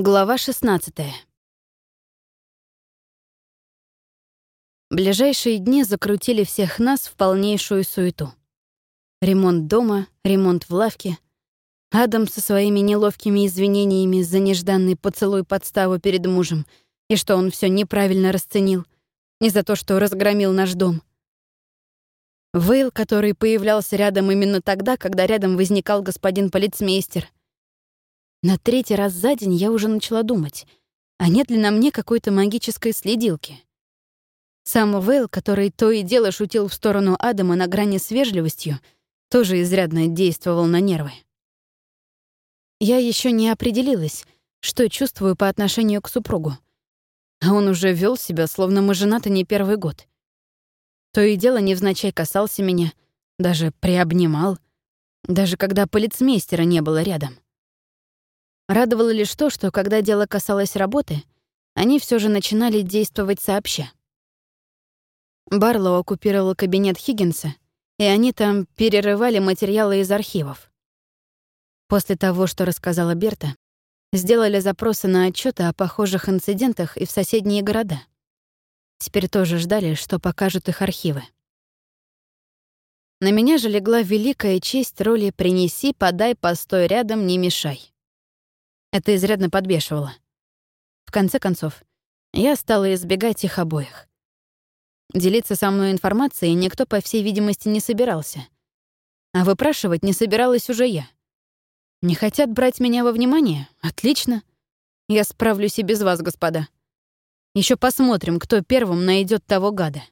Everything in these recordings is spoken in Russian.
Глава 16. Ближайшие дни закрутили всех нас в полнейшую суету. Ремонт дома, ремонт в лавке. Адам со своими неловкими извинениями за нежданный поцелуй подставу перед мужем и что он все неправильно расценил, не за то, что разгромил наш дом. Вейл, который появлялся рядом именно тогда, когда рядом возникал господин полицмейстер — на третий раз за день я уже начала думать, а нет ли на мне какой-то магической следилки. Сам Вейл, который то и дело шутил в сторону Адама на грани с вежливостью, тоже изрядно действовал на нервы. Я еще не определилась, что чувствую по отношению к супругу. А он уже вел себя, словно мы женаты не первый год. То и дело невзначай касался меня, даже приобнимал, даже когда полицмейстера не было рядом. Радовало лишь то, что когда дело касалось работы, они все же начинали действовать сообща. Барлоу оккупировал кабинет Хиггинса, и они там перерывали материалы из архивов. После того, что рассказала Берта, сделали запросы на отчеты о похожих инцидентах и в соседние города. Теперь тоже ждали, что покажут их архивы. На меня же легла великая честь роли «принеси, подай, постой рядом, не мешай». Это изрядно подбешивало. В конце концов, я стала избегать их обоих. Делиться со мной информацией никто, по всей видимости, не собирался. А выпрашивать не собиралась уже я. Не хотят брать меня во внимание? Отлично. Я справлюсь и без вас, господа. Еще посмотрим, кто первым найдет того гада.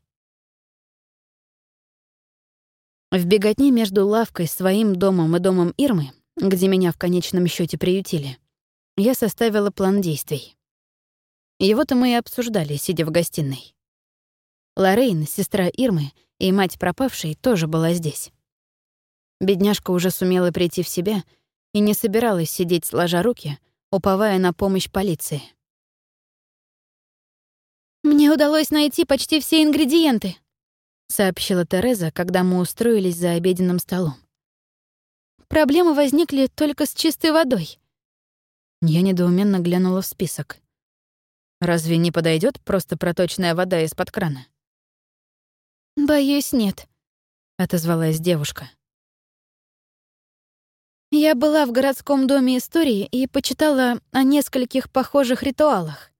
В беготне между лавкой, своим домом и домом Ирмы, где меня в конечном счете приютили, я составила план действий. Его-то мы и обсуждали, сидя в гостиной. Лоррейн, сестра Ирмы и мать пропавшей, тоже была здесь. Бедняжка уже сумела прийти в себя и не собиралась сидеть сложа руки, уповая на помощь полиции. «Мне удалось найти почти все ингредиенты», — сообщила Тереза, когда мы устроились за обеденным столом. «Проблемы возникли только с чистой водой. Я недоуменно глянула в список. Разве не подойдет просто проточная вода из-под крана? «Боюсь, нет», — отозвалась девушка. «Я была в городском доме истории и почитала о нескольких похожих ритуалах».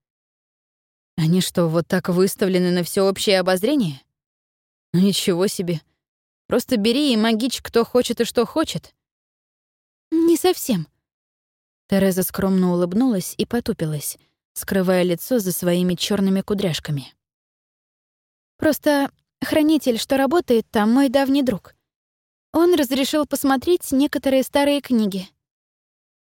«Они что, вот так выставлены на всеобщее обозрение?» «Ну ничего себе. Просто бери и магичь кто хочет и что хочет». «Не совсем. Тереза скромно улыбнулась и потупилась, скрывая лицо за своими черными кудряшками. «Просто хранитель, что работает там, мой давний друг. Он разрешил посмотреть некоторые старые книги».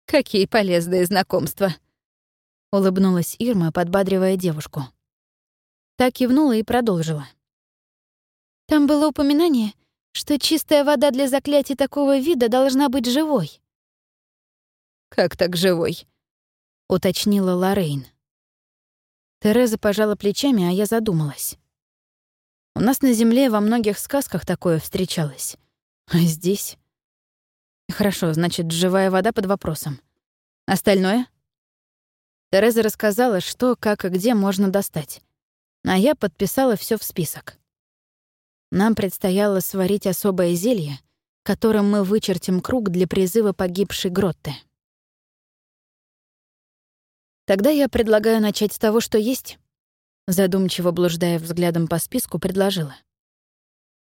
«Какие полезные знакомства!» — улыбнулась Ирма, подбадривая девушку. Так кивнула и продолжила. «Там было упоминание, что чистая вода для заклятий такого вида должна быть живой. «Как так живой?» — уточнила Лоррейн. Тереза пожала плечами, а я задумалась. У нас на Земле во многих сказках такое встречалось. А здесь? Хорошо, значит, живая вода под вопросом. Остальное? Тереза рассказала, что, как и где можно достать. А я подписала все в список. Нам предстояло сварить особое зелье, которым мы вычертим круг для призыва погибшей Гротты. Тогда я предлагаю начать с того, что есть. Задумчиво блуждая взглядом по списку, предложила.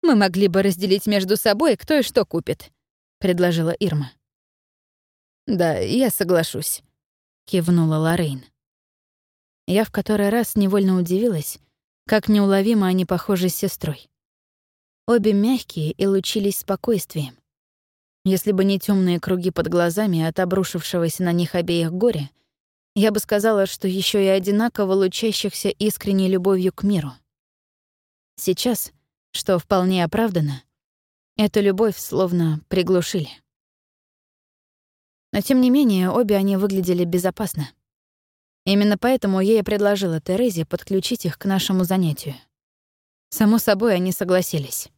«Мы могли бы разделить между собой, кто и что купит», — предложила Ирма. «Да, я соглашусь», — кивнула Лоррейн. Я в который раз невольно удивилась, как неуловимо они похожи с сестрой. Обе мягкие и лучились спокойствием. Если бы не темные круги под глазами от обрушившегося на них обеих горя, я бы сказала, что еще и одинаково лучащихся искренней любовью к миру. Сейчас, что вполне оправдано, эту любовь словно приглушили. Но тем не менее, обе они выглядели безопасно. Именно поэтому я и предложила Терезе подключить их к нашему занятию. Само собой, они согласились.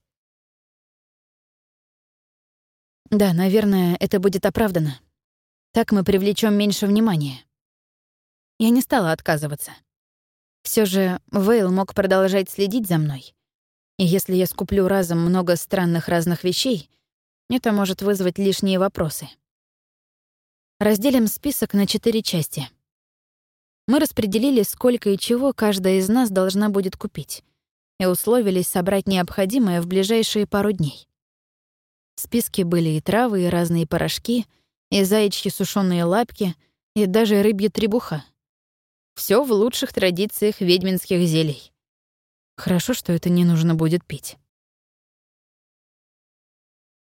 Да, наверное, это будет оправдано. Так мы привлечем меньше внимания. Я не стала отказываться. Все же Вейл мог продолжать следить за мной. И если я скуплю разом много странных разных вещей, это может вызвать лишние вопросы. Разделим список на четыре части. Мы распределили, сколько и чего каждая из нас должна будет купить, и условились собрать необходимое в ближайшие пару дней. В списке были и травы, и разные порошки, и заячьи сушеные лапки, и даже рыбья требуха. Все в лучших традициях ведьминских зелий. Хорошо, что это не нужно будет пить.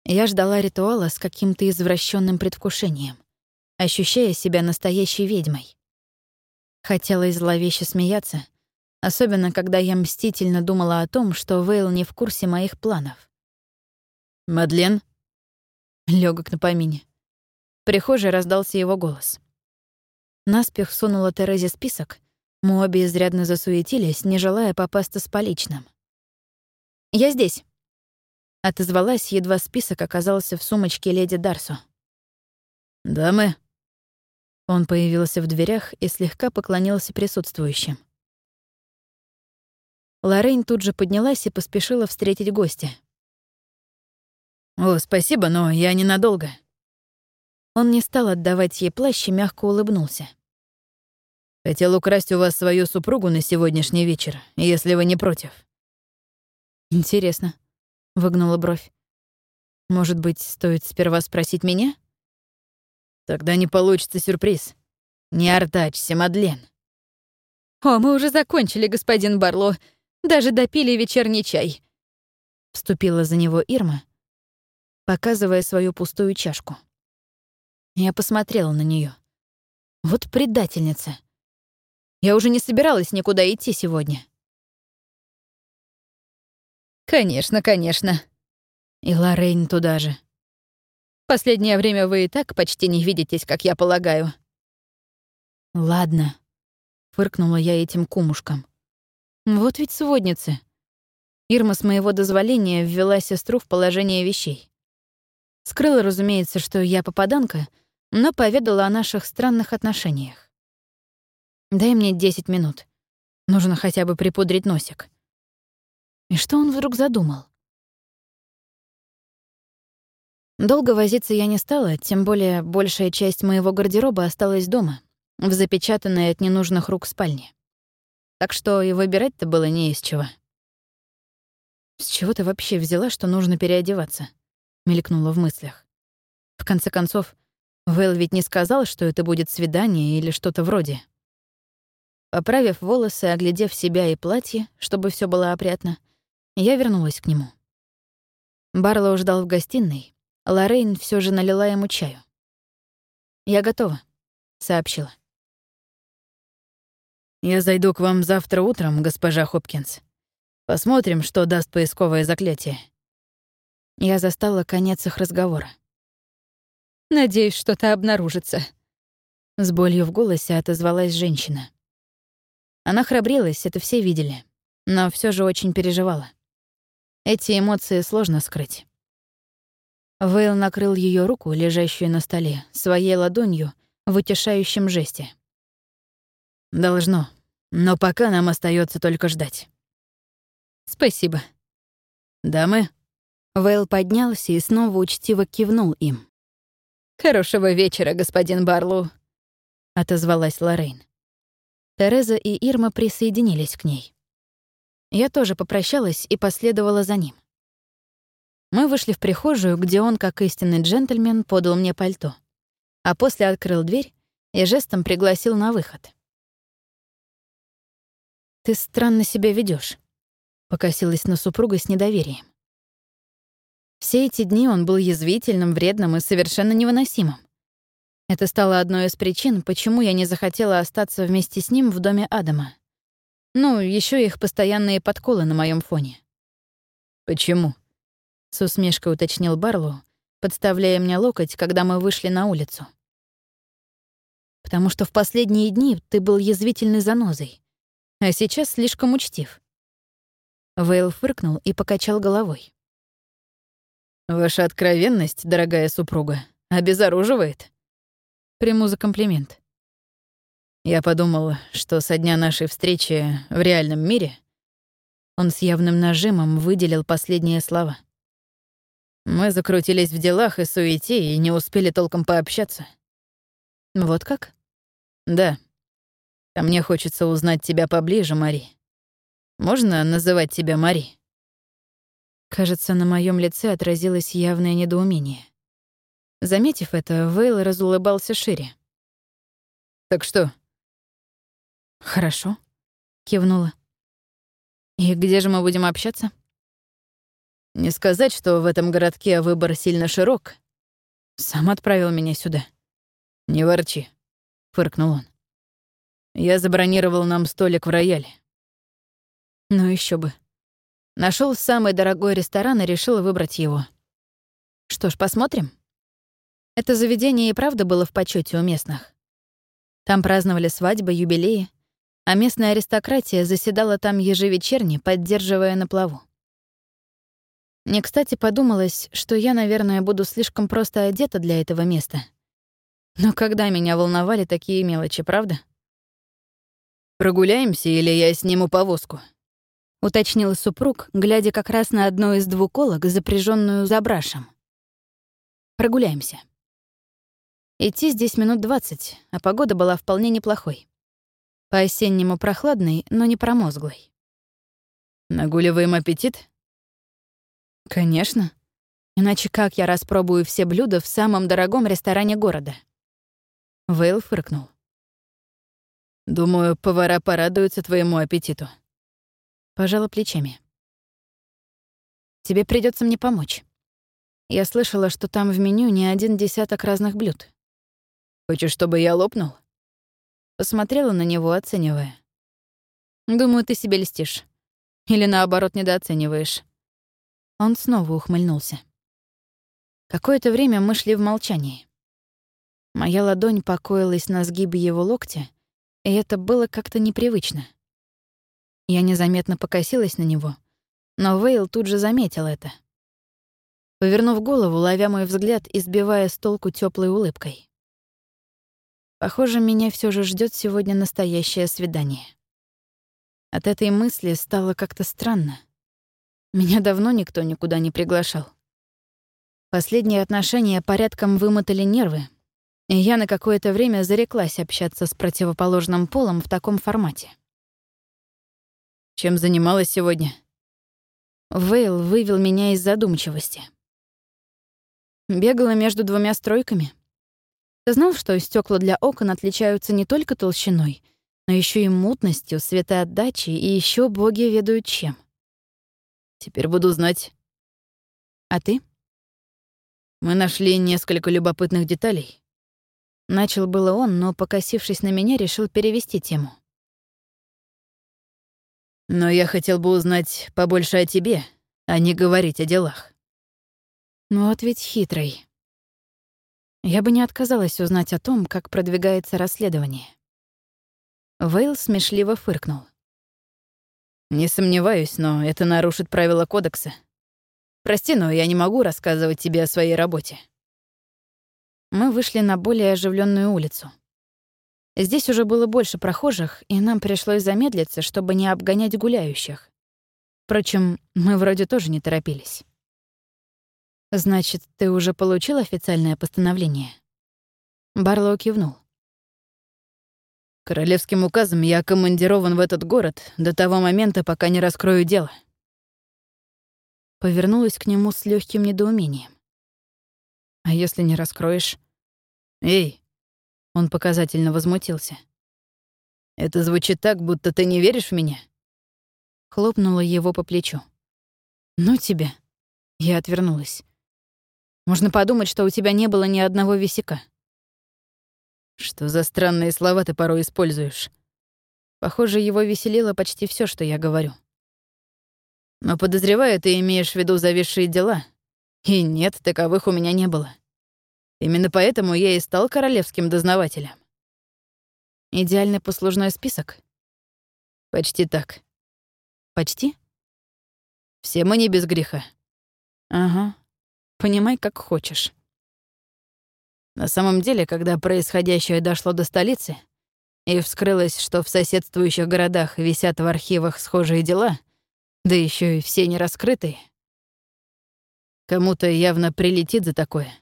Я ждала ритуала с каким-то извращенным предвкушением, ощущая себя настоящей ведьмой. Хотела зловеще смеяться, особенно когда я мстительно думала о том, что Вейл не в курсе моих планов. «Мадлен?» Лёгок на помине. В прихожей раздался его голос. Наспех сунула Терезе список, мы обе изрядно засуетились, не желая попасться с поличным. «Я здесь», — отозвалась, едва список оказался в сумочке леди Дарсу. «Дамы?» Он появился в дверях и слегка поклонился присутствующим. Лоррейн тут же поднялась и поспешила встретить гостя. «О, спасибо, но я ненадолго». Он не стал отдавать ей плащ и мягко улыбнулся. Хотел украсть у вас свою супругу на сегодняшний вечер, если вы не против». «Интересно», — выгнула бровь. «Может быть, стоит сперва спросить меня?» «Тогда не получится сюрприз. Не артачься, Мадлен». «О, мы уже закончили, господин Барло. Даже допили вечерний чай». Вступила за него Ирма, показывая свою пустую чашку. Я посмотрела на нее. Вот предательница. Я уже не собиралась никуда идти сегодня. Конечно, конечно. И Лоррейн туда же. Последнее время вы и так почти не видитесь, как я полагаю. Ладно, фыркнула я этим кумушкам. Вот ведь сводницы. Ирма с моего дозволения ввела сестру в положение вещей. Скрыла, разумеется, что я попаданка, но поведала о наших странных отношениях. Дай мне 10 минут. Нужно хотя бы припудрить носик. И что он вдруг задумал? Долго возиться я не стала, тем более большая часть моего гардероба осталась дома, в запечатанной от ненужных рук спальне. Так что и выбирать-то было не из чего. «С чего ты вообще взяла, что нужно переодеваться?» — мелькнула в мыслях. В конце концов, Вэл ведь не сказал, что это будет свидание или что-то вроде. Поправив волосы, оглядев себя и платье, чтобы все было опрятно, я вернулась к нему. Барлоу ждал в гостиной, Лоррейн все же налила ему чаю. «Я готова», — сообщила. «Я зайду к вам завтра утром, госпожа Хопкинс. Посмотрим, что даст поисковое заклятие». Я застала конец их разговора. «Надеюсь, что-то обнаружится». С болью в голосе отозвалась женщина. Она храбрилась, это все видели, но все же очень переживала. Эти эмоции сложно скрыть. Вейл накрыл ее руку, лежащую на столе, своей ладонью в утешающем жесте. «Должно. Но пока нам остается только ждать». «Спасибо». «Дамы?» Вейл поднялся и снова учтиво кивнул им. «Хорошего вечера, господин Барлоу», — отозвалась Лоррейн. Тереза и Ирма присоединились к ней. Я тоже попрощалась и последовала за ним. Мы вышли в прихожую, где он, как истинный джентльмен, подал мне пальто. А после открыл дверь и жестом пригласил на выход. «Ты странно себя ведешь, покосилась на супруга с недоверием. Все эти дни он был язвительным, вредным и совершенно невыносимым. Это стало одной из причин, почему я не захотела остаться вместе с ним в доме Адама. Ну, еще их постоянные подколы на моем фоне. «Почему?» — с усмешкой уточнил Барлоу, подставляя мне локоть, когда мы вышли на улицу. «Потому что в последние дни ты был язвительной занозой, а сейчас слишком учтив». Вейл фыркнул и покачал головой. «Ваша откровенность, дорогая супруга, обезоруживает». Приму за комплимент. Я подумал, что со дня нашей встречи в реальном мире он с явным нажимом выделил последние слова. Мы закрутились в делах и суете и не успели толком пообщаться. Вот как? Да. А мне хочется узнать тебя поближе, Мари. Можно называть тебя Мари? Кажется, на моем лице отразилось явное недоумение. Заметив это, Вейл разулыбался шире. «Так что?» «Хорошо», — кивнула. «И где же мы будем общаться?» «Не сказать, что в этом городке выбор сильно широк. Сам отправил меня сюда». «Не ворчи», — фыркнул он. «Я забронировал нам столик в рояле». Ну еще бы. Нашел самый дорогой ресторан и решил выбрать его. Что ж, посмотрим. Это заведение и правда было в почете у местных. Там праздновали свадьбы, юбилеи, а местная аристократия заседала там ежевечерне, поддерживая на плаву. Мне, кстати, подумалось, что я, наверное, буду слишком просто одета для этого места. Но когда меня волновали такие мелочи, правда? «Прогуляемся или я сниму повозку?» — уточнил супруг, глядя как раз на одну из двуколок, запряженную за брашем. «Прогуляемся». Идти здесь минут двадцать, а погода была вполне неплохой. По-осеннему прохладной, но не промозглой. «Нагуливаем аппетит?» «Конечно. Иначе как я распробую все блюда в самом дорогом ресторане города?» Вейл фыркнул. «Думаю, повара порадуются твоему аппетиту», Пожала плечами. «Тебе придется мне помочь. Я слышала, что там в меню не один десяток разных блюд». «Хочешь, чтобы я лопнул?» Посмотрела на него, оценивая. «Думаю, ты себе льстишь. Или, наоборот, недооцениваешь». Он снова ухмыльнулся. Какое-то время мы шли в молчании. Моя ладонь покоилась на сгибе его локтя, и это было как-то непривычно. Я незаметно покосилась на него, но Вейл тут же заметил это. Повернув голову, ловя мой взгляд и сбивая с толку тёплой улыбкой. Похоже, меня все же ждет сегодня настоящее свидание. От этой мысли стало как-то странно. Меня давно никто никуда не приглашал. Последние отношения порядком вымотали нервы, и я на какое-то время зареклась общаться с противоположным полом в таком формате. Чем занималась сегодня? Вейл вывел меня из задумчивости. Бегала между двумя стройками. Ты знал, что стекла для окон отличаются не только толщиной, но еще и мутностью, светоотдачей и еще боги ведают чем. Теперь буду знать. А ты? Мы нашли несколько любопытных деталей. Начал было он, но, покосившись на меня, решил перевести тему. Но я хотел бы узнать побольше о тебе, а не говорить о делах. Ну вот ведь хитрый. Я бы не отказалась узнать о том, как продвигается расследование. Вейл смешливо фыркнул. «Не сомневаюсь, но это нарушит правила кодекса. Прости, но я не могу рассказывать тебе о своей работе». Мы вышли на более оживленную улицу. Здесь уже было больше прохожих, и нам пришлось замедлиться, чтобы не обгонять гуляющих. Впрочем, мы вроде тоже не торопились. «Значит, ты уже получил официальное постановление?» Барлоу кивнул. «Королевским указом я командирован в этот город до того момента, пока не раскрою дело». Повернулась к нему с легким недоумением. «А если не раскроешь?» «Эй, он показательно возмутился. «Это звучит так, будто ты не веришь в меня?» Хлопнула его по плечу. «Ну тебя!» Я отвернулась. «Можно подумать, что у тебя не было ни одного висяка». «Что за странные слова ты порой используешь?» Похоже, его веселило почти все, что я говорю. «Но подозреваю, ты имеешь в виду зависшие дела. И нет, таковых у меня не было. Именно поэтому я и стал королевским дознавателем. Идеальный послужной список? Почти так. Почти? Все мы не без греха. Ага. Понимай, как хочешь. На самом деле, когда происходящее дошло до столицы, и вскрылось, что в соседствующих городах висят в архивах схожие дела, да еще и все не раскрытые, кому-то явно прилетит за такое.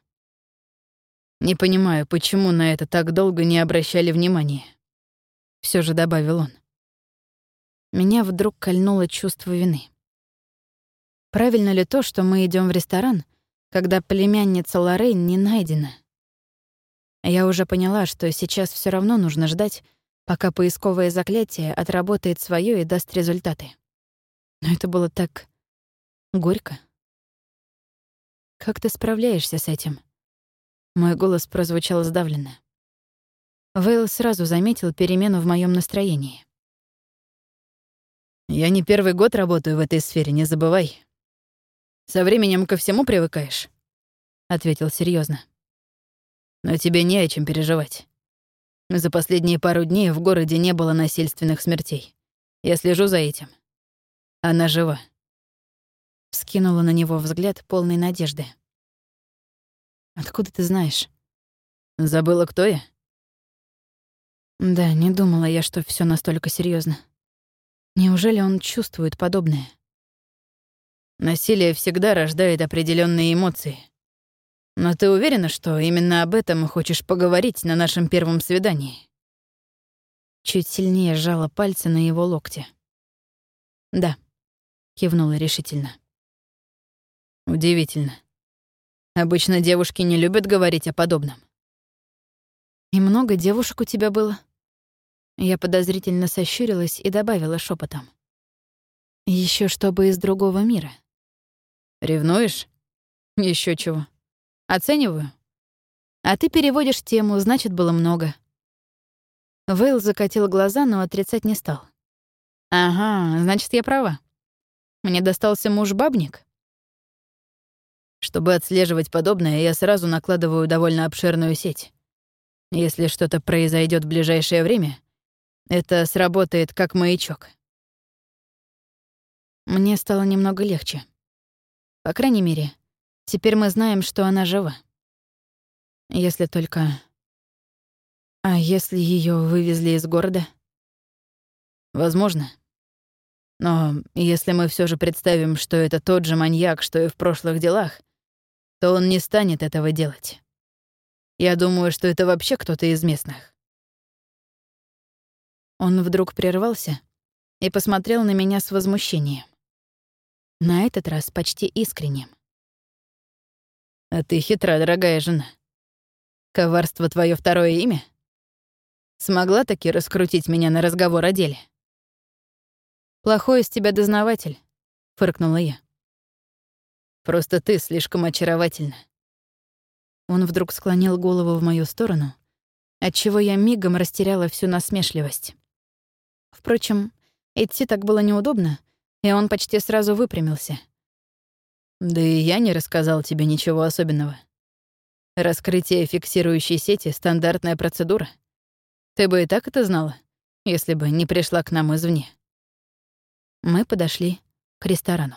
Не понимаю, почему на это так долго не обращали внимания. Все же добавил он. Меня вдруг кольнуло чувство вины. Правильно ли то, что мы идем в ресторан, когда племянница Лоррейн не найдена? Я уже поняла, что сейчас все равно нужно ждать, пока поисковое заклятие отработает свое и даст результаты. Но это было так горько. «Как ты справляешься с этим?» Мой голос прозвучал сдавленно. Вейл сразу заметил перемену в моем настроении. «Я не первый год работаю в этой сфере, не забывай. Со временем ко всему привыкаешь», — ответил серьезно. «Но тебе не о чем переживать. За последние пару дней в городе не было насильственных смертей. Я слежу за этим. Она жива». Скинула на него взгляд полной надежды. «Откуда ты знаешь?» «Забыла, кто я?» Да, не думала я, что все настолько серьезно. Неужели он чувствует подобное? Насилие всегда рождает определенные эмоции. Но ты уверена, что именно об этом хочешь поговорить на нашем первом свидании? Чуть сильнее сжала пальцы на его локте. «Да», — кивнула решительно. «Удивительно. Обычно девушки не любят говорить о подобном». «И много девушек у тебя было?» Я подозрительно сощурилась и добавила шепотом. Еще чтобы из другого мира. Ревнуешь? Еще чего. Оцениваю. А ты переводишь тему, значит, было много. Вейл закатил глаза, но отрицать не стал. Ага, значит, я права. Мне достался муж-бабник? Чтобы отслеживать подобное, я сразу накладываю довольно обширную сеть. Если что-то произойдет в ближайшее время, это сработает как маячок. Мне стало немного легче. По крайней мере, теперь мы знаем, что она жива. Если только... А если ее вывезли из города? Возможно. Но если мы все же представим, что это тот же маньяк, что и в прошлых делах, то он не станет этого делать. Я думаю, что это вообще кто-то из местных. Он вдруг прервался и посмотрел на меня с возмущением. На этот раз почти искренним. «А ты хитра, дорогая жена. Коварство — твое второе имя? Смогла таки раскрутить меня на разговор о деле?» «Плохой из тебя дознаватель», — фыркнула я. «Просто ты слишком очаровательна». Он вдруг склонил голову в мою сторону, отчего я мигом растеряла всю насмешливость. Впрочем, идти так было неудобно, и он почти сразу выпрямился. «Да и я не рассказал тебе ничего особенного. Раскрытие фиксирующей сети — стандартная процедура. Ты бы и так это знала, если бы не пришла к нам извне». Мы подошли к ресторану.